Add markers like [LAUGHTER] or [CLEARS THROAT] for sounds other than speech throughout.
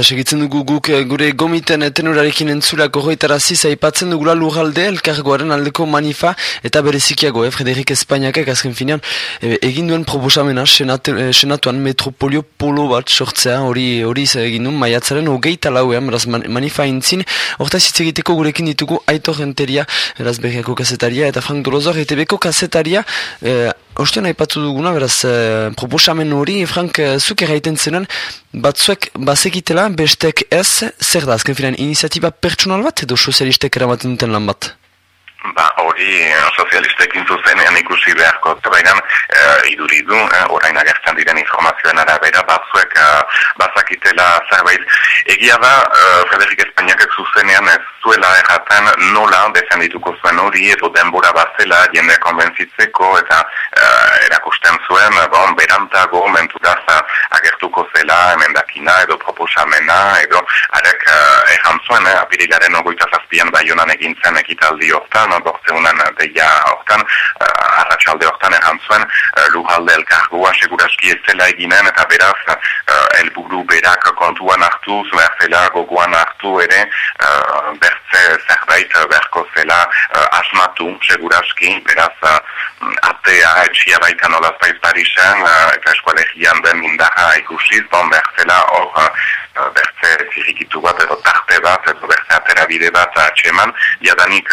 eta segitzen dugu guk eh, gure gomiten tenurarekin entzulako hoitarazi zaipatzen dugula lurralde elkargoaren aldeko manifa eta berezikiago, eh, Frederik Espainiak azken finean e, egin duen proposamena senatuan, senatuan metropolio polo bat sortzea hori hori egin duen maiatzaren hogeita lauean, beraz manifa intzin, horta hitz gurekin ditugu Aitor Renteria, beraz berriako kasetaria eta Frank Dolozor, eta beko kasetaria e, Ostean aipatu duguna, beraz, proposamen hori, Frank, zuk erraiten zenen, batzuek bazekitela, bestek ez, zer da, azken filan, iniziatiba pertsonal bat edo sozialistek eramaten duten lan bat? Ba, hori eh, sozialistekin zuzenean ikusi beharko, baina e, iduri du, e, orain agertzen diren informazioen arabera, batzuek e, bazakitela zerbait. Egia da, e, Frederik Espainiak zuzenean ez zuela erraten nola defendituko zuen hori, edo denbora bazela jende konbentzitzeko, eta e, erakusten zuen, bon, berantago, menturaz agertuko zela, emendakina, edo proposamena, edo arek e, erran zuen, e, apirilaren ogoita zazpian baionan egintzen ekitaldi hortan, hortan, bortzeunan deia hortan, uh, arratsalde hortan erran zuen, uh, lujalde elkargoa seguraski ez zela eginen, eta beraz, uh, elburu berak kontuan hartu, zuer zela gogoan hartu ere, uh, bertze zerbait berko zela uh, asmatu seguraski, beraz, uh, atea etxia baita nolaz baiz Parisen, uh, eta eskualegian den indaha ikusiz, bon bertzela hor, uh, bertze zirikitu bat, edo tarte bat, edo bertze aterabide bat atxeman, jadanik,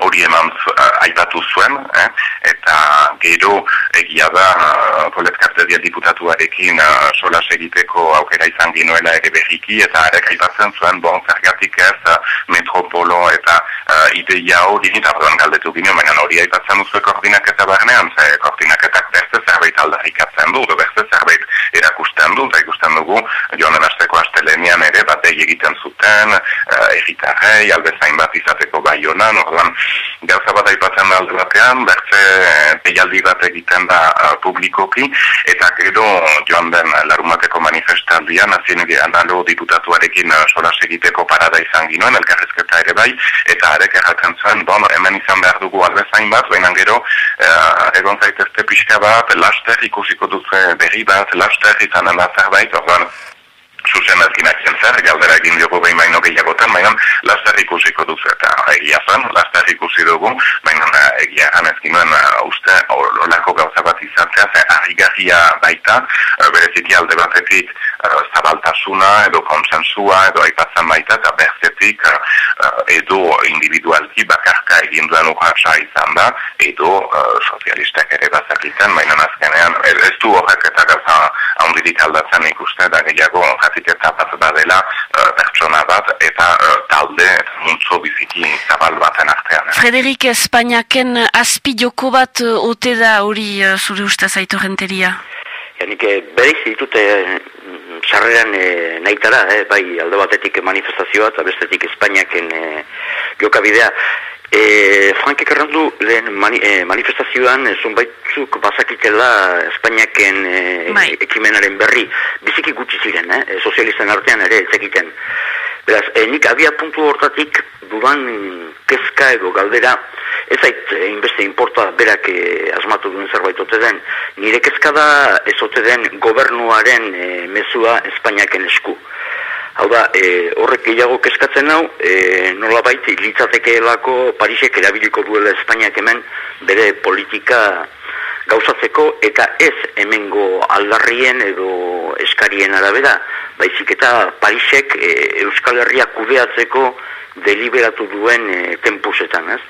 hori eman uh, aipatu zuen, eh? eta gero egia da uh, Polet diputatuarekin uh, sola segiteko aukera izan ginoela ere berriki, eta arek aipatzen zuen, bon, zergatik ez uh, metropolo eta uh, ideia hori, eta orduan galdetu gino, baina hori aipatzen duzu koordinak eta barnean, ze koordinak eta beste zerbait aldarrikatzen du, beste zerbait erakusten du, eta ikusten dugu, joan bat egiten zuten, uh, erritarrei, albezain bat izateko bai honan, orduan, gauza bat aipatzen da alde batean, bertze peialdi bat egiten da uh, publikoki, eta gero joan den larumateko manifestaldia, nazien analo diputatuarekin solas egiteko parada izan ginoen, elkarrezketa ere bai, eta arek erraten zuen, bon, hemen izan behar dugu albezain bat, baina gero uh, egon zaitezte pixka bat, laster ikusiko duzu berri bat, laster izan da zerbait, orduan, zuzen ezkinak zer, galdera egin diogu behin baino gehiagotan, baina laster ikusiko duzu eta egia zen, laster ikusi dugu, baina egia gan ezkinuen uste olako gauza bat izatea, ze argigarria baita, bereziki alde batetik zabaltasuna edo konsensua edo aipatzen baita eta berzetik edo individualki bakarka egin duen urratxa izan da, edo sozialistak ere bazakiten, baina azkenean ez du horrek eta gauza handirik aldatzen ikuste da gehiago zatiketa bat badela uh, pertsona bat eta uh, talde muntzo biziki zabal baten artean. Eh? Frederik Espainiaken azpi joko bat uh, ote da hori uh, zure usta zaitu renteria? Janik, bereiz ditute txarreran e, nahitara, eh, bai alde batetik manifestazioa eta bestetik Espainiaken e, jokabidea. E, Frankek errandu lehen mani, e, manifestazioan e, zunbaitzuk bazakitela Espainiaken e, bai. ekimenaren berri biziki gutxi ziren, eh? sozialisten artean ere etzekiten. Beraz, e, nik abia puntu hortatik dudan kezka edo galdera ez ait inbeste importa berak e, asmatu duen zerbait ote den. Nire kezka da ez ote den gobernuaren e, mezua Espainiaken esku. Hau da, e, horrek gehiago keskatzen hau, e, nola baiti, litzatekeelako Parisek erabiliko duela Espainiak hemen bere politika gauzatzeko eta ez hemengo aldarrien edo eskarien arabera, baizik eta Parisek e, Euskal Herria kudeatzeko deliberatu duen e, tempusetan, ez?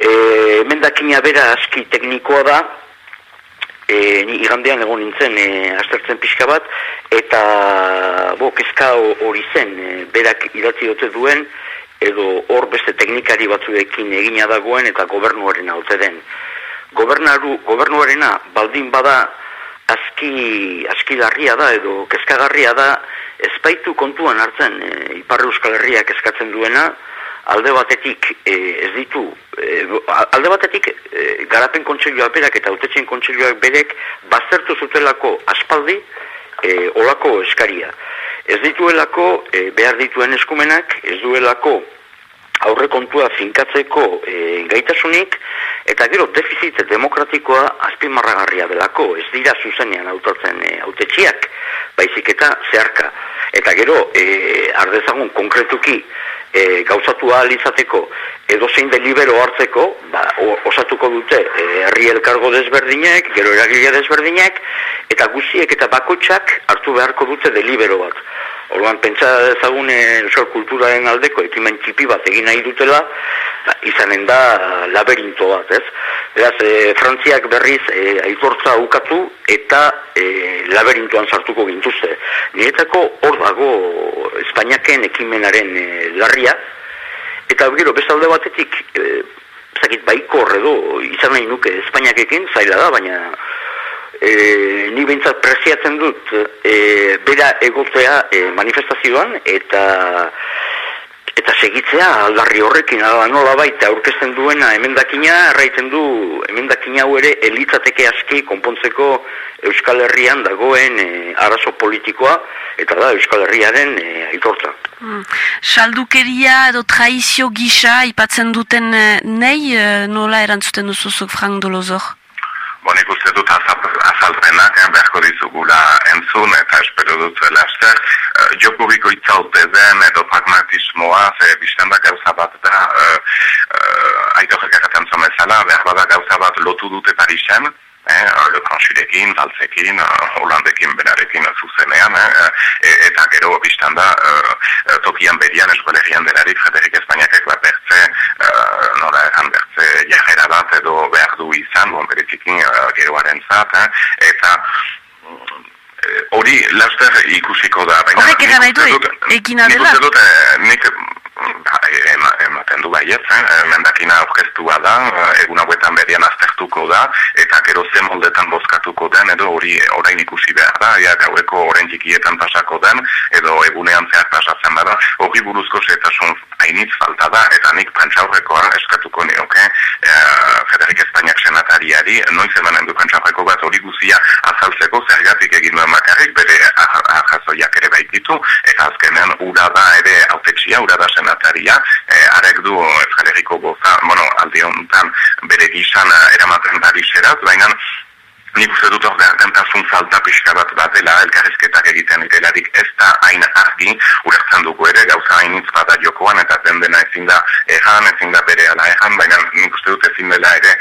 E, hemen bera aski teknikoa da, e, ni igandean egon nintzen e, aztertzen pixka bat, eta bo, kezka hori zen, e, berak idatzi dute duen, edo hor beste teknikari batzuekin egina dagoen eta gobernuaren haute den. Gobernaru, gobernuarena baldin bada aski, aski larria da edo kezkagarria da, ezpaitu kontuan hartzen e, Iparre Euskal Herriak eskatzen duena, alde batetik e, ez ditu e, alde batetik e, garapen kontseilua berak eta autetzen kontseiluak berek baztertu zutelako aspaldi e, olako eskaria ez dituelako e, behar dituen eskumenak ez duelako aurrekontua finkatzeko e, gaitasunik, eta gero defizit demokratikoa azpimarragarria delako, ez dira zuzenean autotzen e, autetxiak, baizik eta zeharka. Eta gero, e, ardezagun konkretuki, e, gauzatu ahal izateko edo zein delibero hartzeko, ba, osatuko dute e, herri elkargo desberdinek, gero eragile desberdinek, eta guziek eta bakotxak hartu beharko dute delibero bat. Orduan, pentsa ezagun euskal kulturaren aldeko ekimen txipi bat egin nahi dutela, ba, izanen da laberinto bat, ez? Beraz, e, Frantziak berriz e, aitortza ukatu eta e, laberintoan sartuko gintuzte. Niretako hor dago Espainiaken ekimenaren e, larria, eta gero, bestalde batetik, e, zakit, baiko horredo, izan nahi nuke Espainiakekin, zaila da, baina e, ni bintzat preziatzen dut e, bera egotea e, manifestazioan eta eta segitzea aldarri horrekin ala nola baita aurkezten duena emendakina erraiten du emendakina hau ere elitzateke aski konpontzeko Euskal Herrian dagoen e, arazo politikoa eta da Euskal Herriaren e, aitortza. Hmm. Saldukeria edo traizio gisa ipatzen duten e, nei nola erantzuten duzuzuk Frank Dolozor? Bon, ikuste dut azalpenak, eh, beharko dizugula entzun, eta espero dut laster. Uh, joko biko itzaute den, edo pragmatismoa, ze bizten da gauza bat da, uh, uh, aitorek erraten zomezala, behar bada gauza bat lotu dute Parisen, eh, Le Conchilekin, Zaltzekin, uh, Holandekin, Benarekin zuzenean, eh, eta gero biztan da, uh, tokian berian eskualegian delarik, Frederik Espainiakek bat bertze, uh, nora eran bertze jajera bat edo bon, berezikin uh, geroaren zat, eh, eta hori laster ikusiko da. Horrek egan nahi du, ekin adela? Nik dut, nik baiet, eh? mendakina aurkeztua da, egun hauetan berian aztertuko da, eta gero ze moldetan bozkatuko den, edo hori orain ikusi behar da, ja, gaueko orain txikietan pasako den, edo egunean zehar pasatzen bada, hori buruzko zetasun hainitz falta da, eta nik prantxaurrekoa eskatuko neoke, e, Federik Espainiak senatariari, noiz emanen du prantxaurreko bat hori guzia azaltzeko, zergatik egin duen makarrik, bere ahazoiak ere baititu, eta azkenean ura da ere autetxia, ura da senataria, e, arek du Federiko goza, bueno, aldi honetan bere gizan eramaten bari zeraz, baina Nik uste dut hor gardentasun falta pixka bat bat dela elkarrizketak egiten itelarik ez da hain argi urertzen dugu ere gauza hainitz bada jokoan eta den dena ezin da egan, ezin da bere ala egan, baina nik uste dut ezin dela ere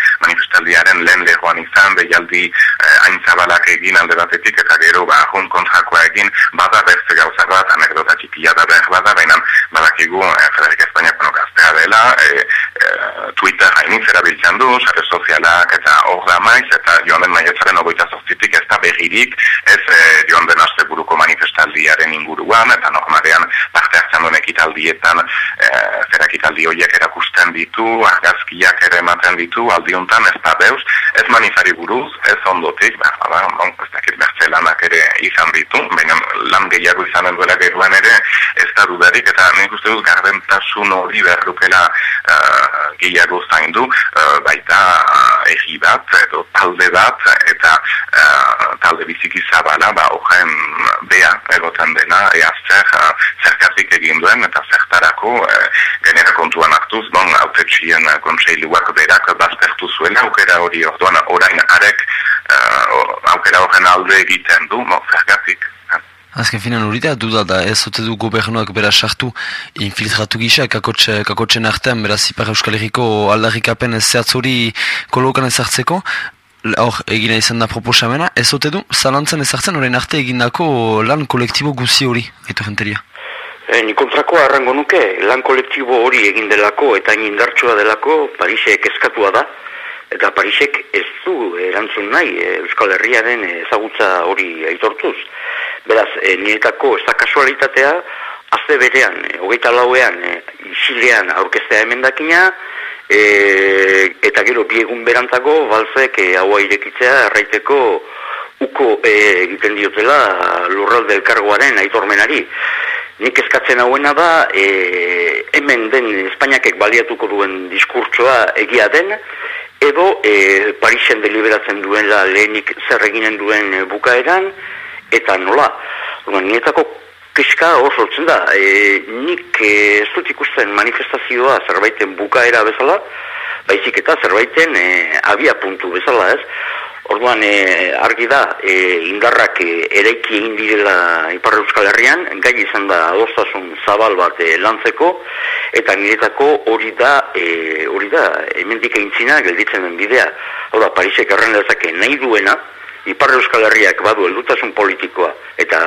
manifestaldiaren lehen lehoan izan, behialdi eh, hain zabalak egin alde batetik eta gero ba, jun kontrakoa egin bada berze gauza bat, anekdota txikia da behar bada, baina badakigu eh, Federik Espainiak bueno, gaztea dela, eh, eh, Twitter hainitz erabiltzen du, sare sozialak eta hor da maiz, eta joan den maiz maiatzaren ogoita zortzitik ez da begirik, ez e, joan den aste buruko manifestaldiaren inguruan, eta normalean hartzen duen ekitaldietan, e, zer ekitaldi horiek erakusten ditu, argazkiak ere ematen ditu, aldiuntan ez da beuz, ez manifari buruz, ez ondotik, ba, ba, bon, ez dakit bertze lanak ere izan ditu, baina lan gehiago izanen duela geruan ere, ez da dudarik, eta nik uste dut gardentasun hori berrukela uh, gehiago zaindu, uh, baita egi bat, edo talde bat, eta uh, talde biziki zabala, ba, horren bea egoten dena, ea zer, uh, zerkatik egin duen, eta zertarako, uh, gainera kontuan hartuz, bon, autetxien uh, kontseiluak berak, baztertu zuela, aukera hori orduan, orain arek, uh, aukera horren alde egiten du, mo, zerkatik. Azken finan urita, duda da, ez ote du gobernuak bera sartu infiltratu gisa, kakotxe, kakotxen artean, beraz, Ipar Euskal Herriko aldarrikapen zehatz hori kolokan ezartzeko, hor egina izan da proposamena, ez ote du, zalantzen ezartzen horrein arte egindako lan kolektibo guzi hori, eto jenteria. E, ni kontrako arrango nuke, lan kolektibo hori egin delako eta indartsua delako Parisek eskatua da, eta Parisek ez du erantzun nahi e, Euskal Herriaren ezagutza hori aitortuz. Beraz, e, niretako ez da kasualitatea, azte berean, hogeita lauean, e, isilean aurkeztea emendakina, e, eta gero biegun berantako balzek e, haua irekitzea erraiteko uko egiten diotela lurralde elkargoaren aitormenari. Nik eskatzen hauena da, e, hemen den Espainiakek baliatuko duen diskurtsoa egia den, edo e, Parisen deliberatzen duela lehenik zer eginen duen bukaeran, eta nola. Nietako pixka hor sortzen da. E, nik e, ez dut ikusten manifestazioa zerbaiten bukaera bezala, baizik eta zerbaiten e, abia puntu bezala ez. Orduan e, argi da e, indarrak e, eraiki egin direla Ipar Euskal Herrian, gai izan da adostasun zabal bat e, lantzeko, eta niretako hori da, e, hori da, hemendik eintzina gelditzen den bidea. Da, Parisek erren dezake nahi duena, Ipar Euskal Herriak badu eldutasun politikoa eta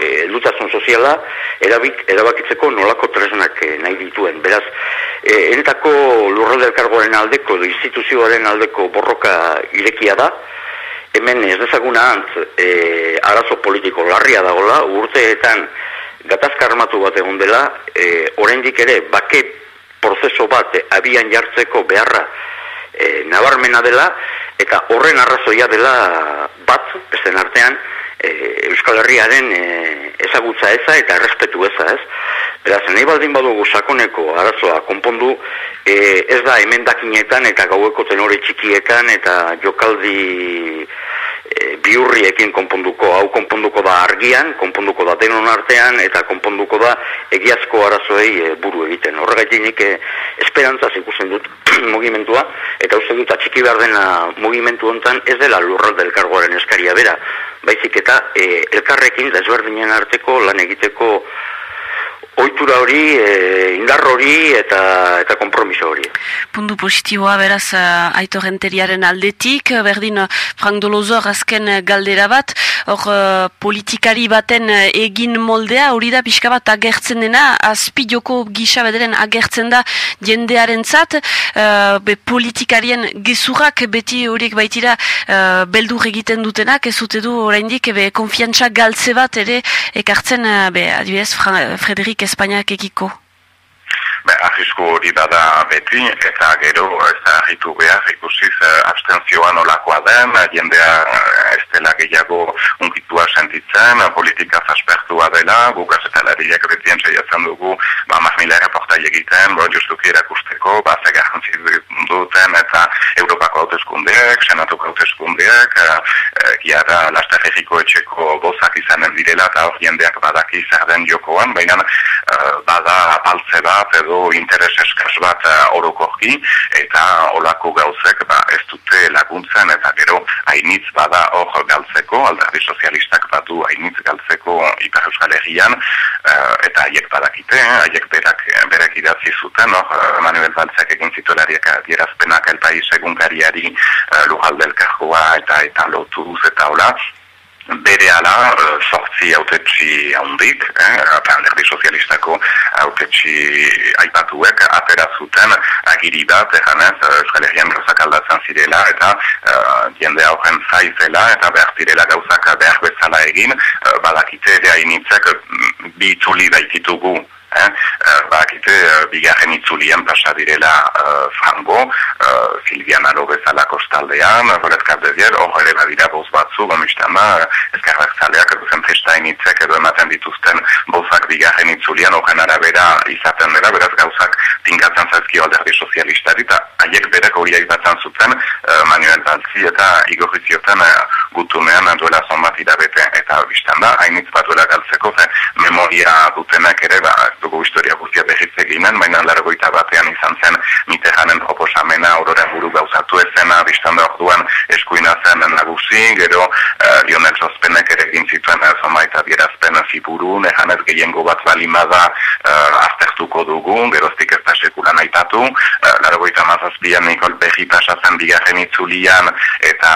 e, eldutasun soziala erabik, erabakitzeko nolako tresnak e, nahi dituen. Beraz, e, enetako lurralde elkargoaren aldeko, instituzioaren aldeko borroka irekia da, hemen ez dezaguna antz e, arazo politiko larria dagola, urteetan gatazka armatu bat egon dela, e, oraindik ere bake prozeso bat abian jartzeko beharra e, nabarmena dela, eta horren arrazoia dela bat, bezen artean, e, Euskal Herriaren e, ezagutza eza eta errespetu eza ez. Beraz, nahi baldin badugu sakoneko arazoa konpondu, e, ez da emendakinetan eta gaueko tenore txikietan eta jokaldi e, biurriekin konponduko, hau konponduko da argian, konponduko da denon artean, eta konponduko da egiazko arazoei e, buru egiten. Horregatik nik e, esperantzaz ikusten dut [CLEARS THROAT] mugimentua, eta uste dut atxiki behar dena mugimentu hontan ez dela lurralde elkargoaren eskaria bera, baizik eta e, elkarrekin desberdinen arteko lan egiteko oitura hori, e, indar hori eta eta konpromiso hori. Puntu positiboa beraz uh, Aito Renteriaren aldetik, berdin Frank Dolozor azken galdera bat, hor politikari baten egin moldea, hori da pixka bat agertzen dena, azpi joko gisa bederen agertzen da jendearen zat, uh, be politikarien gezurrak beti horiek baitira uh, beldur egiten dutenak, ez dute du oraindik be konfiantza galtze bat ere ekartzen, be adibidez Frederik Espainiak ekiko? Be, ahisku hori bada beti, eta gero ez da ahitu behar ikusiz uh, abstentzioan olakoa den, jendea uh, ez dela gehiago unkitua sentitzen, politika zaspertua dela, guk azetalariak betien saiatzen dugu, ba, mahmila reportai egiten, bo, justuki erakusteko, ba, zegar duten, eta Europako hautezkundeak, Senatuko hautezkundeak, uh, uh, giara lasterriko etxeko bozak izanen direla, eta hor jendeak badaki zer jokoan, baina uh, bada apaltze bat, edo interes eskaz bat uh, orokorki eta olako gauzek ba, ez dute laguntzen eta gero hainitz bada hor galtzeko, alderdi sozialistak badu hainitz galtzeko Ipar Euskal Herrian uh, eta haiek badakite, eh, haiek berak, berak idatzi zuten, hor Manuel Baltzak egin zituelariak adierazpenak elpaiz egunkariari uh, lujaldelkargoa eta eta lotuz eta ala eh, sortzi autetxi haundik, eh, alderdi sozialistako autetxi aipatuek atera zuten agiri bat, eganez, eh, Euskal Herrian aldatzen zirela, eta uh, jende horren zaizela, eta behar zirela gauzak behar bezala egin, uh, badakite ere hainitzek mm, bi txuli baititugu Eh? Uh, bakite, uh, bigarren itzulian pasa direla uh, frango, uh, Silvia Naro bezala kostaldean, horret kardedier, hor ere badira boz batzu, gomistan da, ezkarrak zaleak edo zen festa initzek edo ematen dituzten bozak bigarren itzulian, horren arabera izaten dira, beraz gauzak tingatzen zaizki alderdi sozialistari, eta haiek berek hori aizatzen zuten uh, Manuel Baltzi eta Igor Rizioten uh, gutunean duela zonbat irabete, eta biztan da, hainitz bat duela galtzeko, ze memoria dutenak ere, ba, dugu historia guztia behitz eginen, baina largoita batean izan zen Mitterranden proposamena aurora buru gauzatu ezena, biztan da orduan eskuina zen nagusi, gero uh, Lionel Zozpenek ere egin zituen uh, zomaita bierazpen ziburu, nehan ez gehiengo bat balimada uh, aztertuko dugu, geroztik ez da sekulan aitatu, uh, largoita mazazpian Nikol Behi pasatzen bigarren itzulian, eta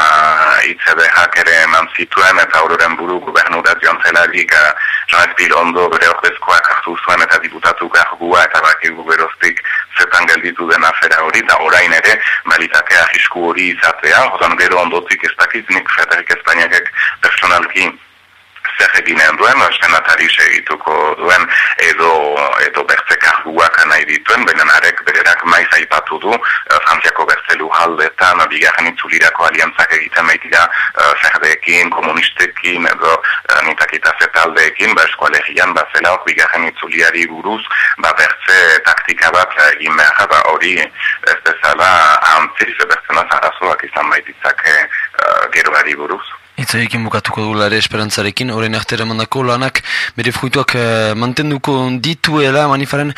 itzebehak ere eman zituen, eta auroren buru gubernurat joan zelarik uh, Joan Pilondo bere ordezkoak hartu zuen, eta diputatu gargua eta bakigu beroztik zetan gelditu den afera hori, eta orain ere, balitakea jisku hori izatea, ozan gero ondotik ez dakit, nik Frederik Espainiakek personalki zer eginen duen, senatari segituko duen, edo, edo bertze karguak nahi dituen, baina arek bererak maiz aipatu du, uh, Frantziako bertze lujaldetan, bigarren itzulirako aliantzak egiten baitira uh, zerdeekin, komunistekin, edo uh, nitakita zetaldeekin, ba eskualegian, ba zela hor bigarren itzuliari buruz, ba bertze taktika bat egin behar, ba hori ez bezala antziz, bertzen azarazoak izan baititzake uh, geroari buruz. Itzaiekin bukatuko dugula ere esperantzarekin, horrein artera mandako lanak bere fruituak uh, mantenduko dituela. Manifaren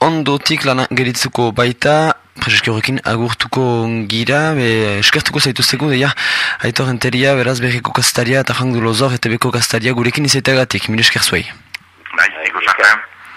ondotik lanak geritzuko baita, Prezeski horrekin agurtuko gira, be, eskertuko zaituzteko, deia, aitor enteria, beraz berriko kastaria eta jangdu lozor, eta beko kastaria gurekin izaitagatik, mire esker zuei. Bai, ikusak,